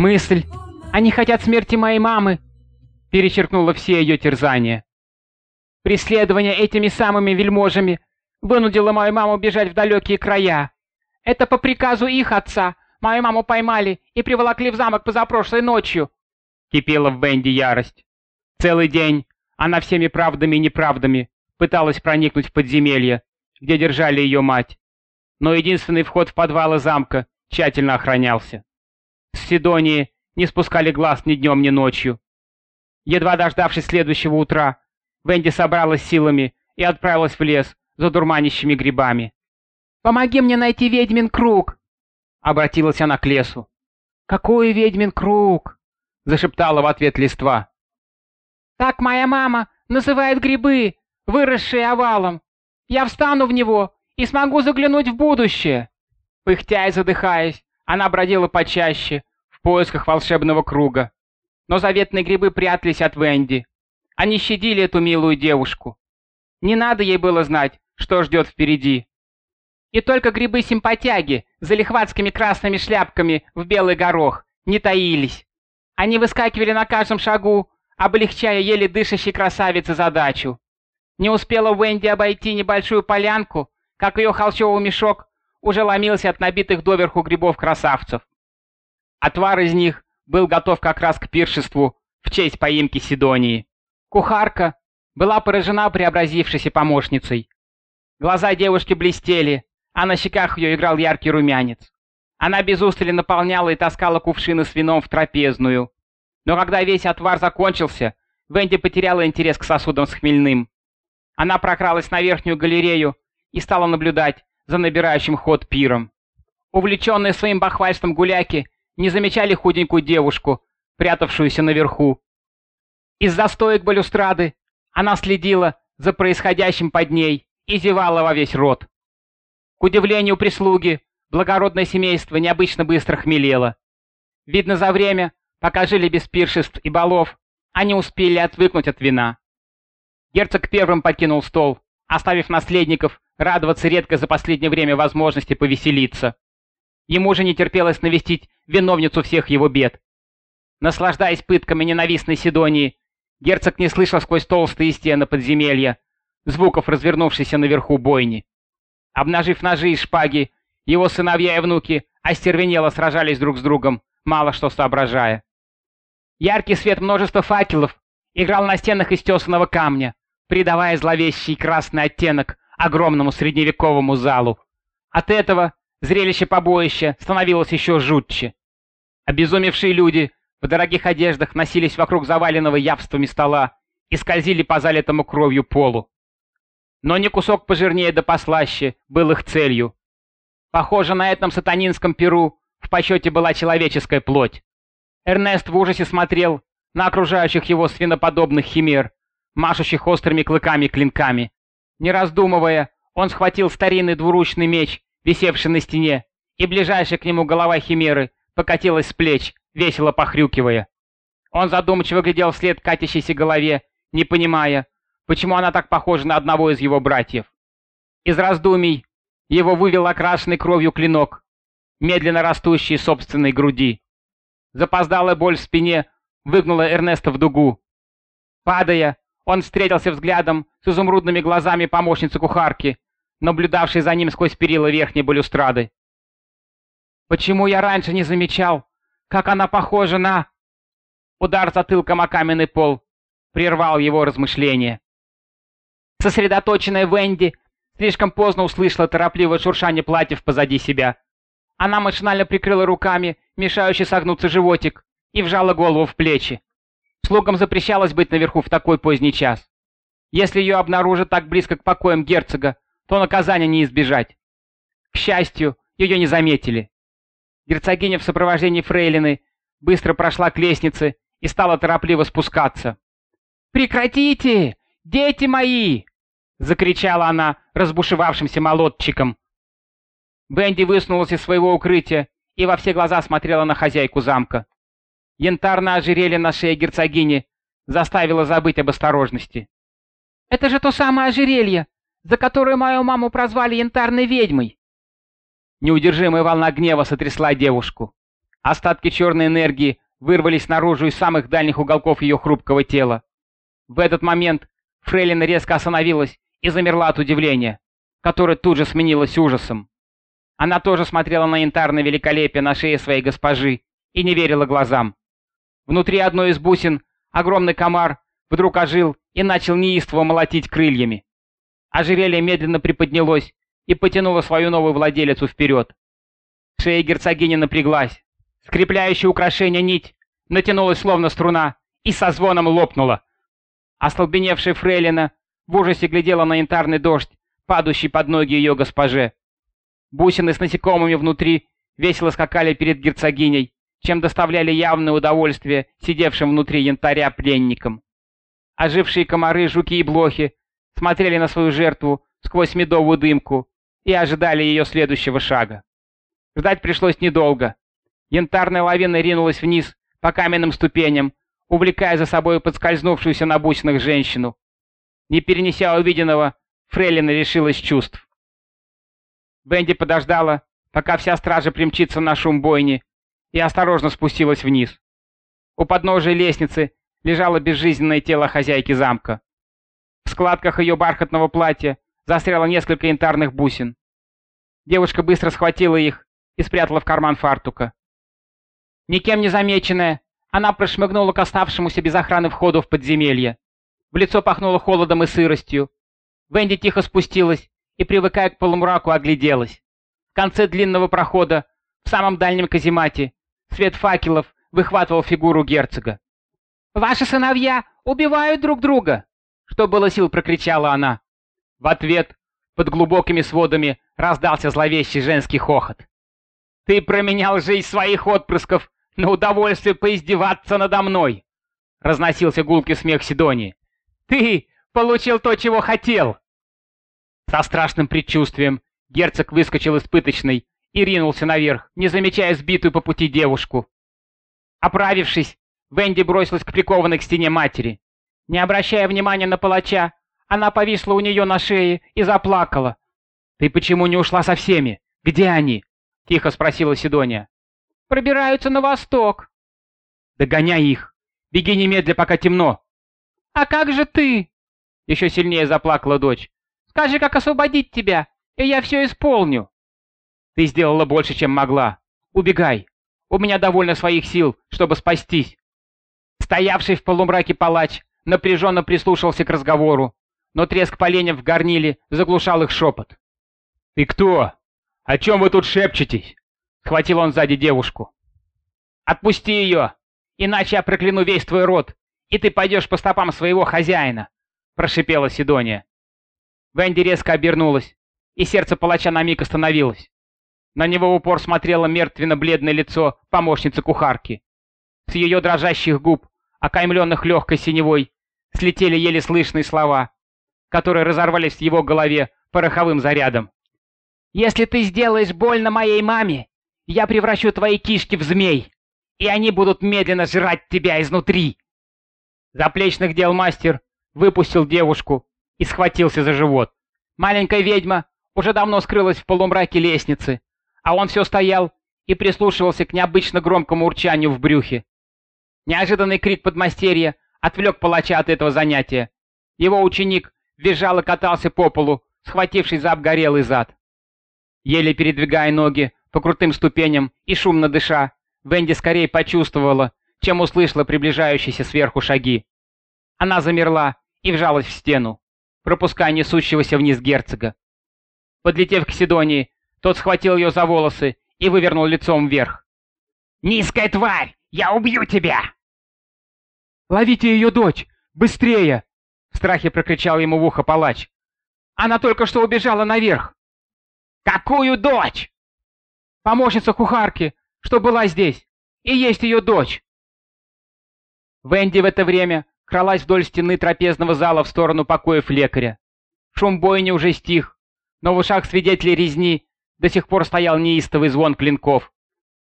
Мысль «Они хотят смерти моей мамы» перечеркнула все ее терзания. Преследование этими самыми вельможами вынудило мою маму бежать в далекие края. Это по приказу их отца. Мою маму поймали и приволокли в замок позапрошлой ночью. Кипела в Бенди ярость. Целый день она всеми правдами и неправдами пыталась проникнуть в подземелье, где держали ее мать. Но единственный вход в подвалы замка тщательно охранялся. С Сидонии не спускали глаз ни днем, ни ночью. Едва дождавшись следующего утра, Венди собралась силами и отправилась в лес за дурманящими грибами. «Помоги мне найти ведьмин круг!» — обратилась она к лесу. «Какой ведьмин круг?» — зашептала в ответ листва. «Так моя мама называет грибы, выросшие овалом. Я встану в него и смогу заглянуть в будущее!» Пыхтя и задыхаясь, она бродила почаще, в поисках волшебного круга. Но заветные грибы прятались от Венди. Они щадили эту милую девушку. Не надо ей было знать, что ждет впереди. И только грибы-симпатяги с залихватскими красными шляпками в белый горох не таились. Они выскакивали на каждом шагу, облегчая еле дышащей красавице задачу. Не успела Венди обойти небольшую полянку, как ее холщовый мешок уже ломился от набитых доверху грибов-красавцев. Отвар из них был готов как раз к пиршеству в честь поимки Сидонии. Кухарка была поражена преобразившейся помощницей. Глаза девушки блестели, а на щеках ее играл яркий румянец. Она без устали наполняла и таскала кувшины с вином в трапезную. Но когда весь отвар закончился, Венди потеряла интерес к сосудам с хмельным. Она прокралась на верхнюю галерею и стала наблюдать за набирающим ход пиром. Увлеченные своим бахвальством гуляки не замечали худенькую девушку, прятавшуюся наверху. Из-за стоек балюстрады она следила за происходящим под ней и зевала во весь рот. К удивлению прислуги, благородное семейство необычно быстро хмелело. Видно, за время, пока жили без пиршеств и балов, они успели отвыкнуть от вина. Герцог первым покинул стол, оставив наследников радоваться редко за последнее время возможности повеселиться. Ему же не терпелось навестить виновницу всех его бед. Наслаждаясь пытками ненавистной Сидонии, герцог не слышал сквозь толстые стены подземелья звуков развернувшейся наверху бойни. Обнажив ножи и шпаги, его сыновья и внуки остервенело сражались друг с другом, мало что соображая. Яркий свет множества факелов играл на стенах из тесаного камня, придавая зловещий красный оттенок огромному средневековому залу. От этого зрелище побоища становилось еще жутче. Обезумевшие люди в дорогих одеждах носились вокруг заваленного явствами стола и скользили по залитому кровью полу. Но не кусок пожирнее да послаще был их целью. Похоже, на этом сатанинском перу в почете была человеческая плоть. Эрнест в ужасе смотрел на окружающих его свиноподобных химер, машущих острыми клыками-клинками. Не раздумывая, он схватил старинный двуручный меч, висевший на стене, и ближайшая к нему голова химеры покатилась с плеч, весело похрюкивая. Он задумчиво глядел вслед катящейся голове, не понимая, почему она так похожа на одного из его братьев. Из раздумий его вывел окрашенный кровью клинок, медленно растущий из собственной груди. Запоздалая боль в спине выгнула Эрнеста в дугу. Падая, он встретился взглядом с изумрудными глазами помощницы кухарки, наблюдавшей за ним сквозь перила верхней балюстрады. «Почему я раньше не замечал, как она похожа на...» Удар затылком о каменный пол прервал его размышления. Сосредоточенная Венди слишком поздно услышала торопливое шуршание платьев позади себя. Она машинально прикрыла руками мешающий согнуться животик и вжала голову в плечи. Слугам запрещалось быть наверху в такой поздний час. Если ее обнаружат так близко к покоям герцога, то наказания не избежать. К счастью, ее не заметили. Герцогиня в сопровождении фрейлины быстро прошла к лестнице и стала торопливо спускаться. «Прекратите! Дети мои!» — закричала она разбушевавшимся молотчиком. Бенди высунулась из своего укрытия и во все глаза смотрела на хозяйку замка. Янтарное ожерелье на шее герцогини заставило забыть об осторожности. «Это же то самое ожерелье, за которое мою маму прозвали янтарной ведьмой!» Неудержимая волна гнева сотрясла девушку. Остатки черной энергии вырвались наружу из самых дальних уголков ее хрупкого тела. В этот момент Фрейлина резко остановилась и замерла от удивления, которое тут же сменилось ужасом. Она тоже смотрела на янтарное великолепие на шее своей госпожи и не верила глазам. Внутри одной из бусин огромный комар вдруг ожил и начал неистово молотить крыльями. Ожерелье медленно приподнялось и потянуло свою новую владелицу вперед. Шея герцогини напряглась. Скрепляющая украшение нить натянулась словно струна и со звоном лопнула. Остолбеневшая фрейлина в ужасе глядела на янтарный дождь, падающий под ноги ее госпоже. Бусины с насекомыми внутри весело скакали перед герцогиней, чем доставляли явное удовольствие сидевшим внутри янтаря пленникам. Ожившие комары, жуки и блохи смотрели на свою жертву сквозь медовую дымку и ожидали ее следующего шага. Ждать пришлось недолго. Янтарная лавина ринулась вниз по каменным ступеням, увлекая за собой подскользнувшуюся на бусинах женщину. Не перенеся увиденного, Фрейлина лишилась чувств. Бенди подождала, пока вся стража примчится на шум бойни, и осторожно спустилась вниз. У подножия лестницы лежало безжизненное тело хозяйки замка. В складках ее бархатного платья застряло несколько янтарных бусин. Девушка быстро схватила их и спрятала в карман фартука. Никем не замеченная, она прошмыгнула к оставшемуся без охраны входу в подземелье. В лицо пахнуло холодом и сыростью. Венди тихо спустилась и, привыкая к полумраку, огляделась. В конце длинного прохода, в самом дальнем каземате, свет факелов выхватывал фигуру герцога. «Ваши сыновья убивают друг друга!» Что было сил, прокричала она. В ответ, под глубокими сводами, раздался зловещий женский хохот. «Ты променял жизнь своих отпрысков на удовольствие поиздеваться надо мной!» Разносился гулкий смех Сидонии. «Ты получил то, чего хотел!» Со страшным предчувствием герцог выскочил из пыточной и ринулся наверх, не замечая сбитую по пути девушку. Оправившись, Венди бросилась к прикованной к стене матери. Не обращая внимания на палача, она повисла у нее на шее и заплакала. «Ты почему не ушла со всеми? Где они?» — тихо спросила Сидония. «Пробираются на восток». «Догоняй их! Беги немедля, пока темно!» «А как же ты?» — еще сильнее заплакала дочь. Скажи, как освободить тебя, и я все исполню. Ты сделала больше, чем могла. Убегай. У меня довольно своих сил, чтобы спастись. Стоявший в полумраке палач напряженно прислушался к разговору, но треск поленьев в горниле заглушал их шепот. «Ты кто? О чем вы тут шепчетесь?» — схватил он сзади девушку. «Отпусти ее, иначе я прокляну весь твой род, и ты пойдешь по стопам своего хозяина», — прошипела Сидония. Венди резко обернулась, и сердце палача на миг остановилось. На него в упор смотрело мертвенно-бледное лицо помощницы кухарки. С ее дрожащих губ, окаймленных легкой синевой, слетели еле слышные слова, которые разорвались в его голове пороховым зарядом. «Если ты сделаешь больно моей маме, я превращу твои кишки в змей, и они будут медленно жрать тебя изнутри!» Заплечных дел мастер выпустил девушку, и схватился за живот. Маленькая ведьма уже давно скрылась в полумраке лестницы, а он все стоял и прислушивался к необычно громкому урчанию в брюхе. Неожиданный крик подмастерья отвлек палача от этого занятия. Его ученик визжал и катался по полу, схватившись за обгорелый зад. Еле передвигая ноги по крутым ступеням и шумно дыша, Венди скорее почувствовала, чем услышала приближающиеся сверху шаги. Она замерла и вжалась в стену пропуская несущегося вниз герцога. Подлетев к Сидонии, тот схватил ее за волосы и вывернул лицом вверх. «Низкая тварь! Я убью тебя!» «Ловите ее дочь! Быстрее!» В страхе прокричал ему в ухо палач. «Она только что убежала наверх!» «Какую дочь?» «Помощница кухарки, что была здесь, и есть ее дочь!» Венди в это время кралась вдоль стены трапезного зала в сторону покоев лекаря. Шум бойни уже стих, но в ушах свидетелей резни до сих пор стоял неистовый звон клинков.